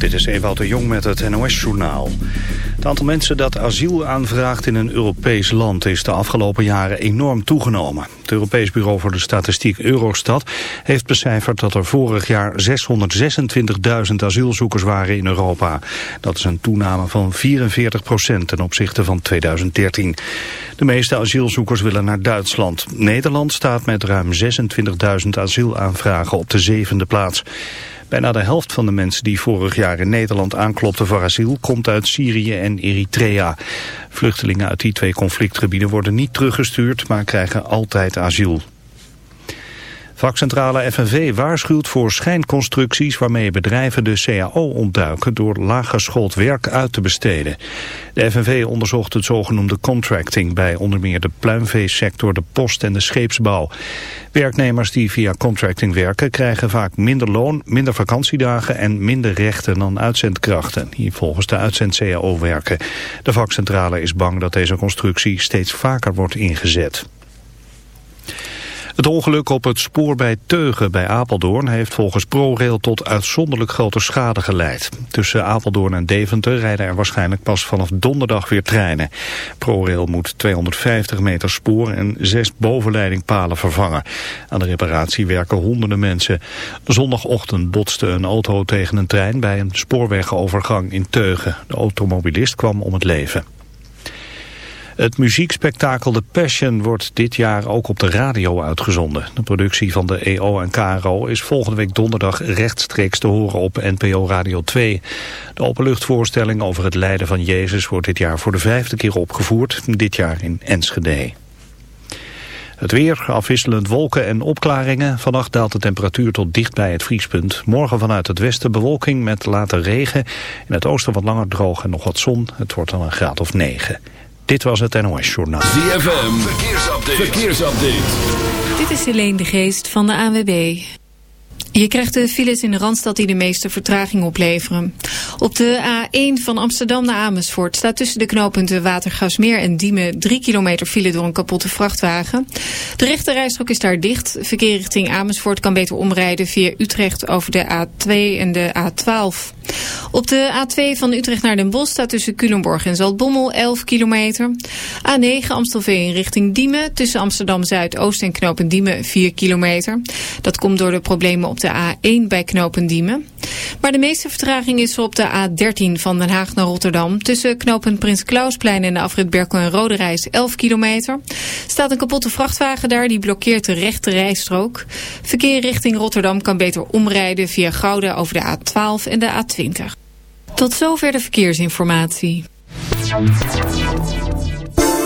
Dit is Ewout de Jong met het NOS-journaal. Het aantal mensen dat asiel aanvraagt in een Europees land is de afgelopen jaren enorm toegenomen. Het Europees Bureau voor de Statistiek Eurostat heeft becijferd dat er vorig jaar 626.000 asielzoekers waren in Europa. Dat is een toename van 44 procent ten opzichte van 2013. De meeste asielzoekers willen naar Duitsland. Nederland staat met ruim 26.000 asielaanvragen op de zevende plaats. Bijna de helft van de mensen die vorig jaar in Nederland aanklopten voor asiel komt uit Syrië en Eritrea. Vluchtelingen uit die twee conflictgebieden worden niet teruggestuurd, maar krijgen altijd asiel. Vakcentrale FNV waarschuwt voor schijnconstructies waarmee bedrijven de CAO ontduiken door laaggeschoold werk uit te besteden. De FNV onderzocht het zogenoemde contracting bij onder meer de pluimveesector, de post en de scheepsbouw. Werknemers die via contracting werken krijgen vaak minder loon, minder vakantiedagen en minder rechten dan uitzendkrachten die volgens de uitzend-CAO werken. De vakcentrale is bang dat deze constructie steeds vaker wordt ingezet. Het ongeluk op het spoor bij Teugen bij Apeldoorn heeft volgens ProRail tot uitzonderlijk grote schade geleid. Tussen Apeldoorn en Deventer rijden er waarschijnlijk pas vanaf donderdag weer treinen. ProRail moet 250 meter spoor en zes bovenleidingpalen vervangen. Aan de reparatie werken honderden mensen. Zondagochtend botste een auto tegen een trein bij een spoorwegovergang in Teugen. De automobilist kwam om het leven. Het muziekspektakel The Passion wordt dit jaar ook op de radio uitgezonden. De productie van de EO en KRO is volgende week donderdag rechtstreeks te horen op NPO Radio 2. De openluchtvoorstelling over het lijden van Jezus wordt dit jaar voor de vijfde keer opgevoerd, dit jaar in Enschede. Het weer, afwisselend wolken en opklaringen. Vannacht daalt de temperatuur tot dicht bij het vriespunt. Morgen vanuit het westen bewolking met later regen. In het oosten wat langer droog en nog wat zon. Het wordt dan een graad of 9. Dit was het NOS Journaal. ZFM, verkeersupdate. verkeersupdate. Dit is Helene de Geest van de AWB. Je krijgt de files in de Randstad die de meeste vertraging opleveren. Op de A1 van Amsterdam naar Amersfoort staat tussen de knooppunten Watergasmeer en Diemen 3 kilometer file door een kapotte vrachtwagen. De rechterrijstrook is daar dicht. Verkeer richting Amersfoort kan beter omrijden via Utrecht over de A2 en de A12. Op de A2 van Utrecht naar Den Bosch staat tussen Culemborg en Zaltbommel 11 kilometer. A9 Amstelveen richting Diemen tussen Amsterdam Zuidoost en Knopen Diemen 4 kilometer. Dat komt door de problemen op de A1 bij Knopen Diemen. Maar de meeste vertraging is op de A13 van Den Haag naar Rotterdam. Tussen knopen Prins Klausplein en de afrit Berkel en Rode Reis 11 kilometer. Staat een kapotte vrachtwagen daar, die blokkeert de rechte rijstrook. Verkeer richting Rotterdam kan beter omrijden via Gouda over de A12 en de A20. Tot zover de verkeersinformatie.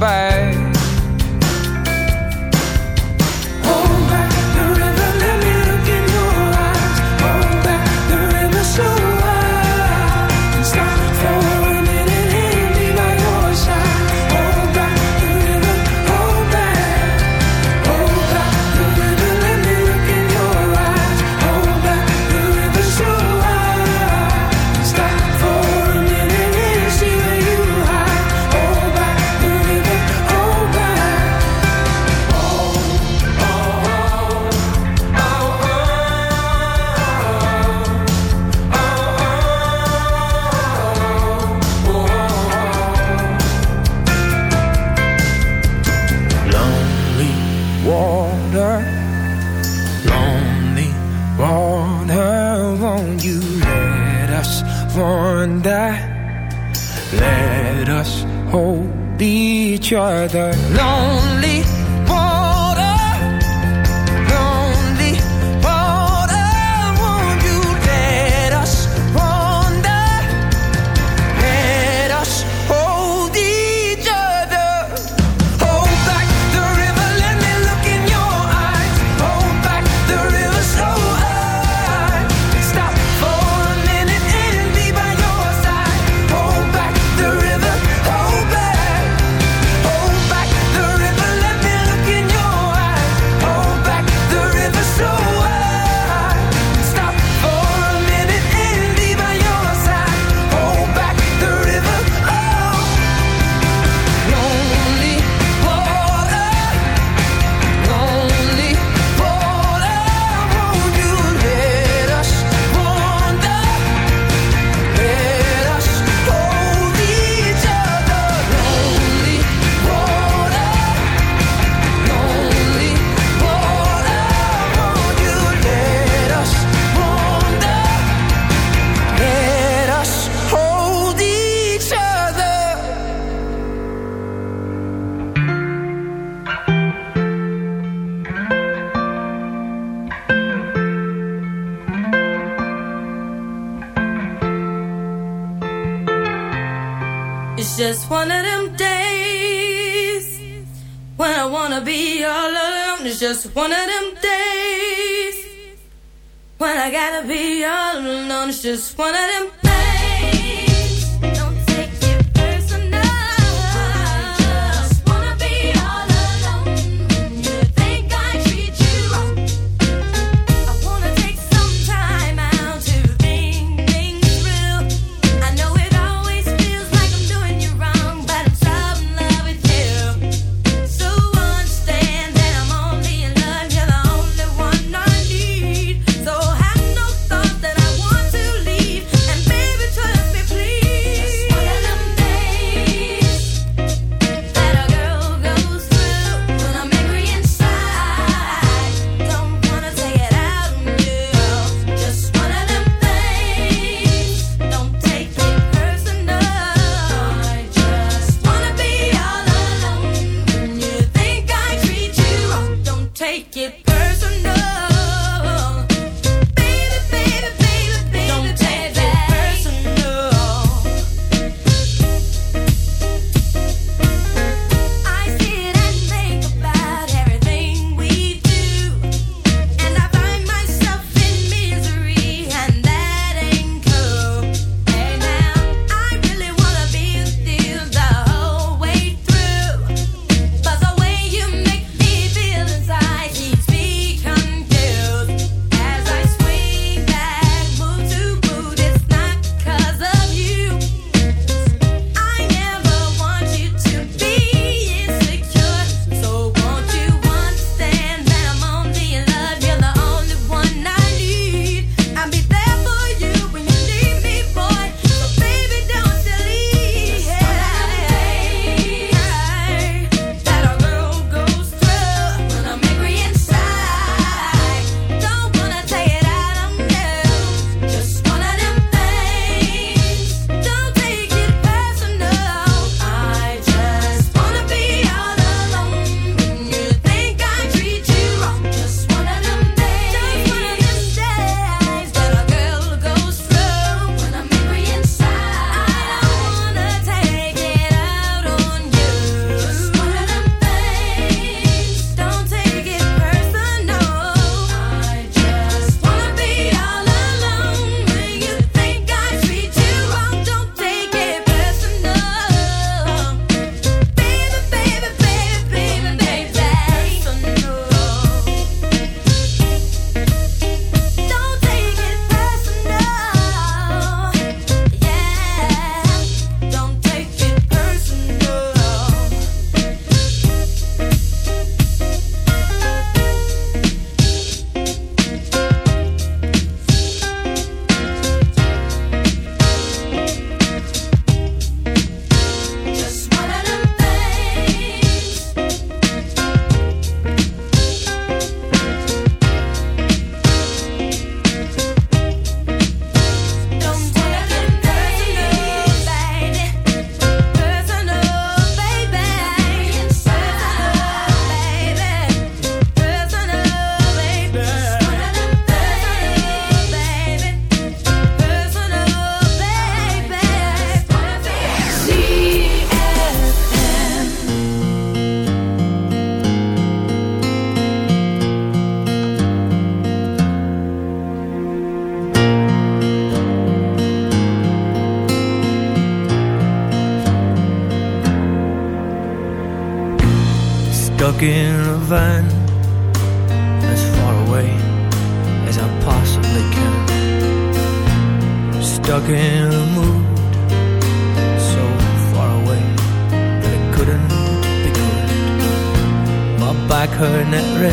back. other just wanna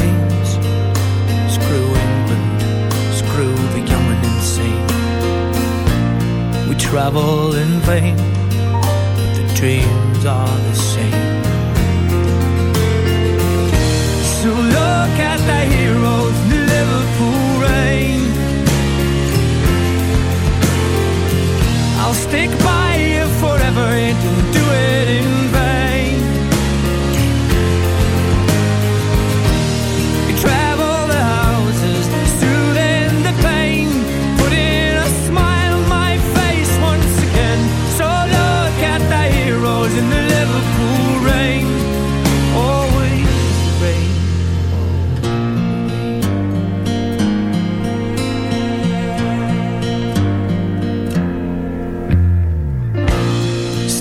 James. Screw England, screw the young and insane. We travel in vain, but the dreams are the same. So look at the heroes in the Liverpool rain. I'll stick by you forever and do it in vain.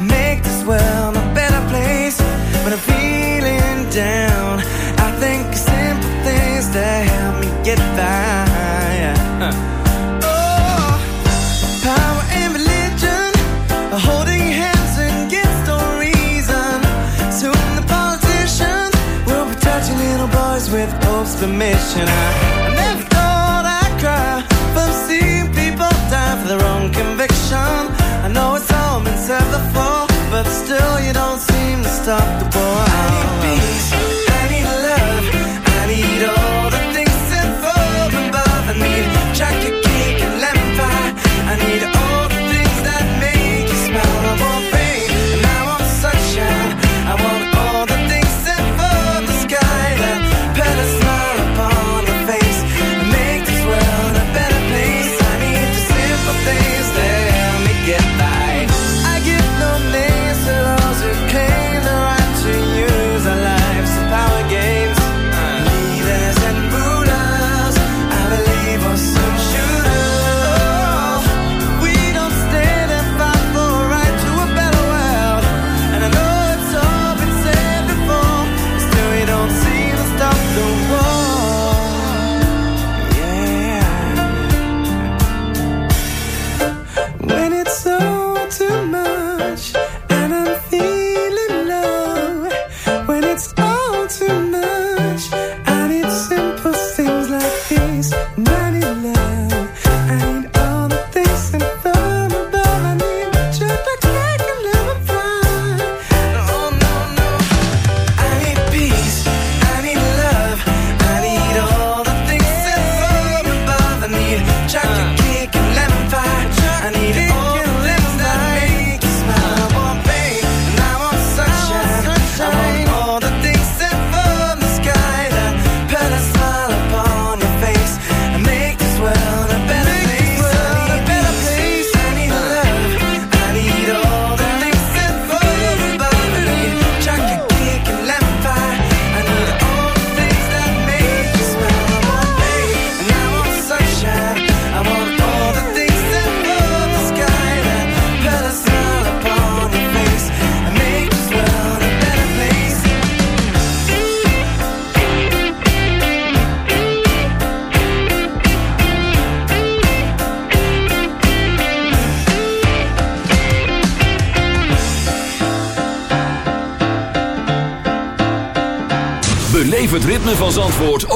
make this world a better place. When I'm feeling down, I think simple things that help me get by. Oh, power and religion are holding hands against all reason. Soon the politicians will be touching little boys with Pope's permission. I, I never thought I'd cry from seeing people die for their own conviction. I know it's all been said before, but still you don't seem to stop the war. I need peace, I need love, I need all the things sent from above. I need chocolate cake and lemon pie. I need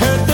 heard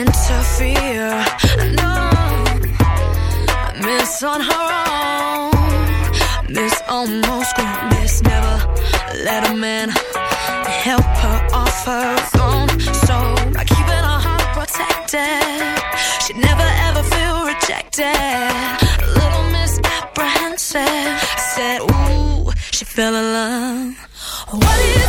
interfere. I Miss on her own, Miss almost grown, Miss never let a man help her off her own. So by keeping her heart protected, she'd never ever feel rejected. A little misapprehensive, said, Ooh, she fell in love. What is?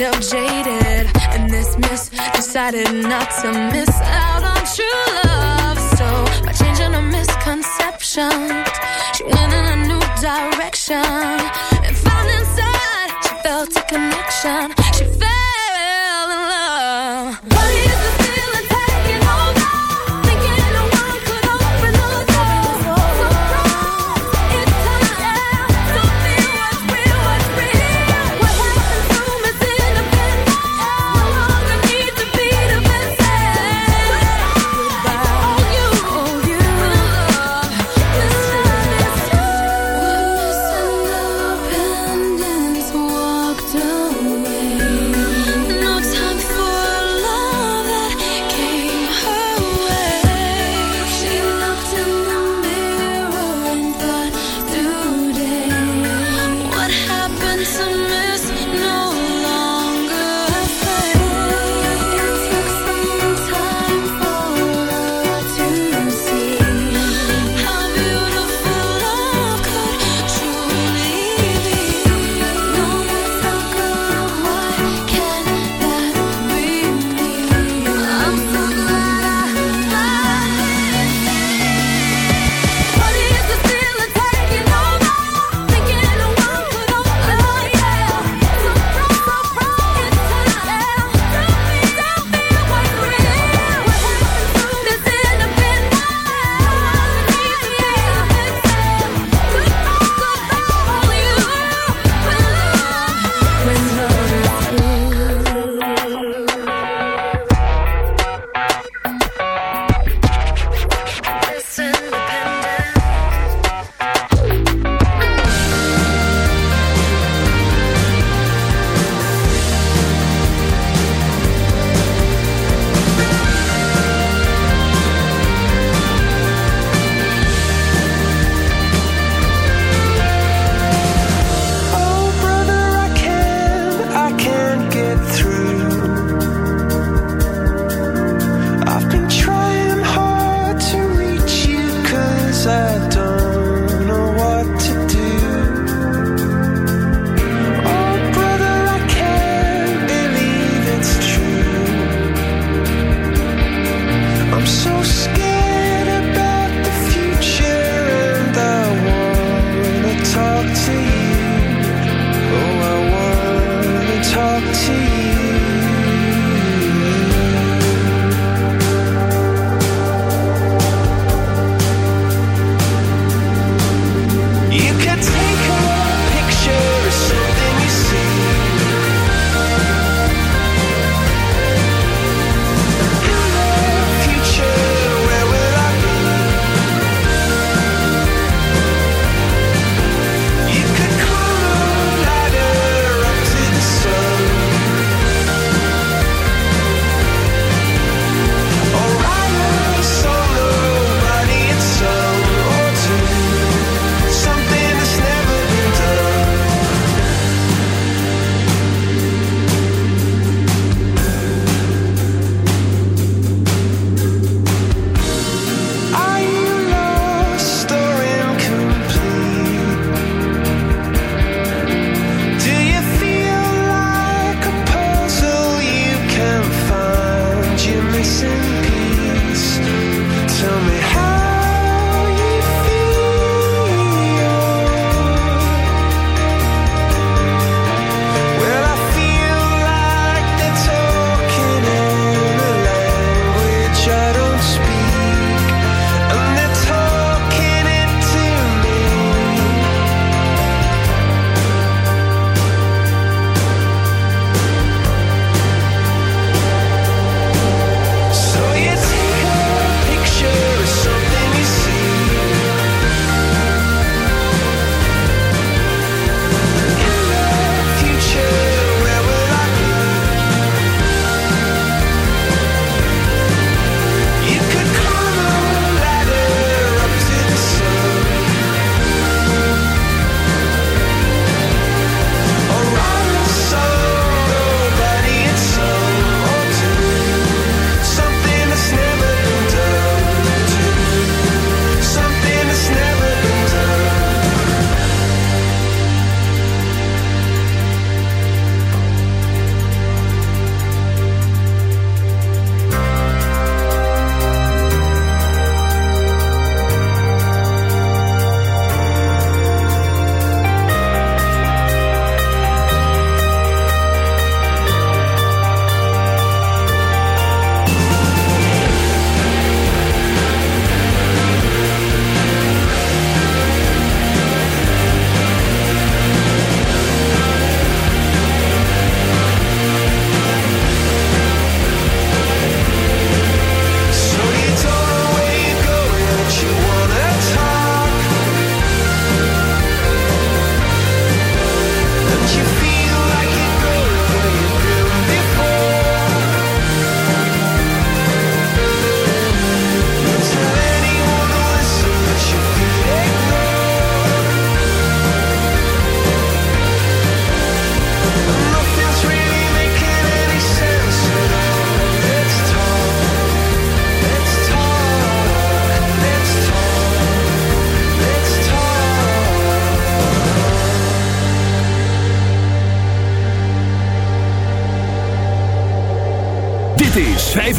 kind of jaded, and this miss decided not to miss out on true love. So by changing a misconception, she went in a new direction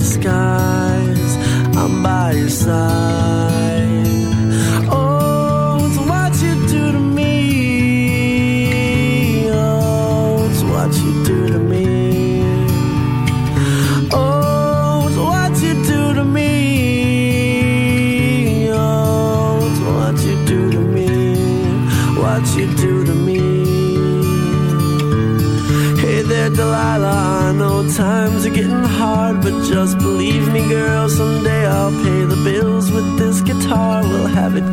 sky.